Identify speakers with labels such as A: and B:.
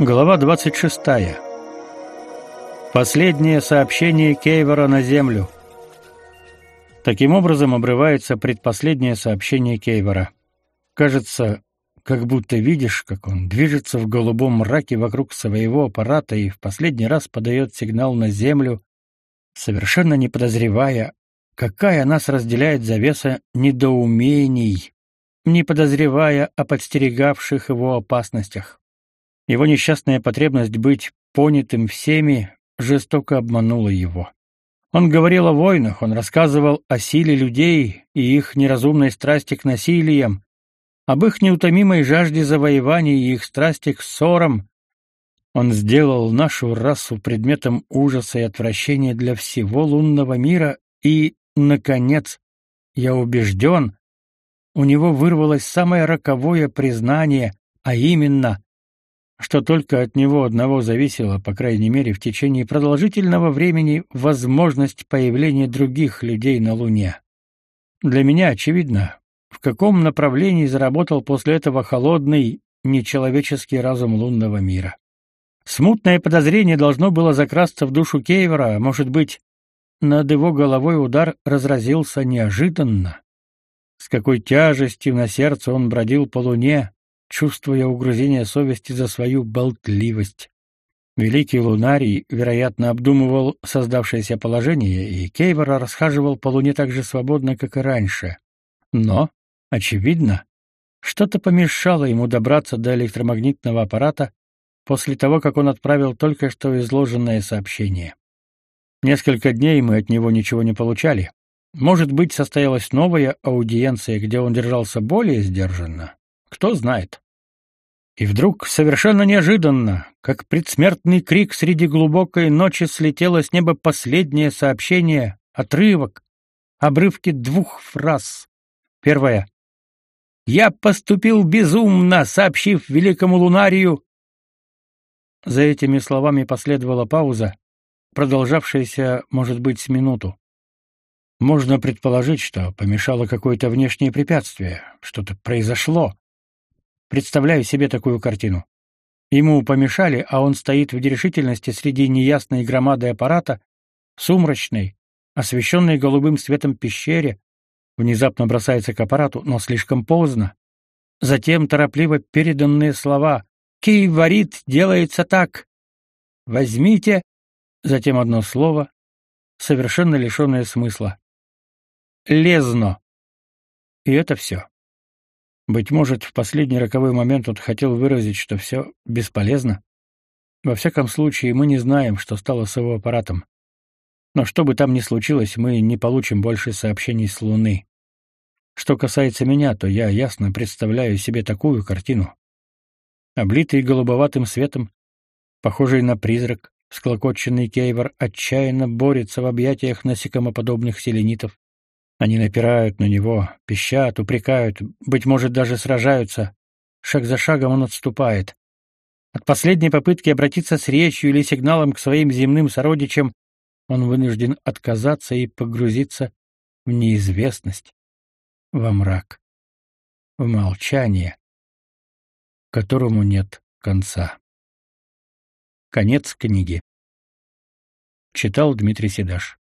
A: Глава 26. Последнее сообщение Кейвора на Землю. Таким образом обрывается предпоследнее сообщение Кейвора. Кажется, как будто видишь, как он движется в голубом мраке вокруг своего аппарата и в последний раз подает сигнал на Землю, совершенно не подозревая, какая нас разделяет завеса недоумений, не подозревая о подстерегавших его опасностях. Его несчастная потребность быть понятым всеми жестоко обманула его. Он говорил о войнах, он рассказывал о силе людей и их неразумной страсти к насилиям, об их неутомимой жажде завоеваний и их страсти к ссорам. Он сделал нашу расу предметом ужаса и отвращения для всего лунного мира и, наконец, я убежден, у него вырвалось самое роковое признание, а именно, что только от него одного зависело, по крайней мере, в течение продолжительного времени, возможность появления других людей на Луне. Для меня очевидно, в каком направлении заработал после этого холодный, нечеловеческий разум лунного мира. Смутное подозрение должно было закрасться в душу Кейвера, а может быть, над его головой удар разразился неожиданно. С какой тяжестью на сердце он бродил по луне, чувствуя угрызение совести за свою болтливость. Великий лунарий, вероятно, обдумывал создавшееся положение, и Кейвор расхаживал по луне так же свободно, как и раньше. Но, очевидно, что-то помешало ему добраться до электромагнитного аппарата после того, как он отправил только что изложенное сообщение. Несколько дней мы от него ничего не получали. Может быть, состоялась новая аудиенция, где он держался более сдержанно. Кто знает. И вдруг, совершенно неожиданно, как предсмертный крик среди глубокой ночи слетело с неба последнее сообщение, отрывок, обрывки двух фраз. Первая. «Я поступил безумно, сообщив великому лунарию...» За этими словами последовала пауза, продолжавшаяся, может быть, с минуту. Можно предположить, что помешало какое-то внешнее препятствие, что-то произошло. Представляю себе такую картину. Ему помешали, а он стоит в нерешительности среди неясной громады аппарата, сумрачной, освещенной голубым светом пещере, внезапно бросается к аппарату, но слишком поздно. Затем торопливо переданные слова «Кий варит, делается так!» «Возьмите!» Затем одно слово, совершенно лишенное смысла. «Лезно!» И это все. Быть может, в последний роковой момент он хотел выразить, что все бесполезно. Во всяком случае, мы не знаем, что стало с его аппаратом. Но что бы там ни случилось, мы не получим больше сообщений с Луны. Что касается меня, то я ясно представляю себе такую картину. Облитый голубоватым светом, похожий на призрак, склокоченный Кейвор отчаянно борется в объятиях насекомоподобных селенитов. Они напирают на него, пищат, упрекают, быть может, даже сражаются. Шаг за шагом он отступает. От последней попытки обратиться с речью или сигналом к своим земным сородичам он вынужден отказаться и погрузиться в неизвестность, во мрак, в молчание, которому нет конца. Конец книги. Читал Дмитрий Седаш.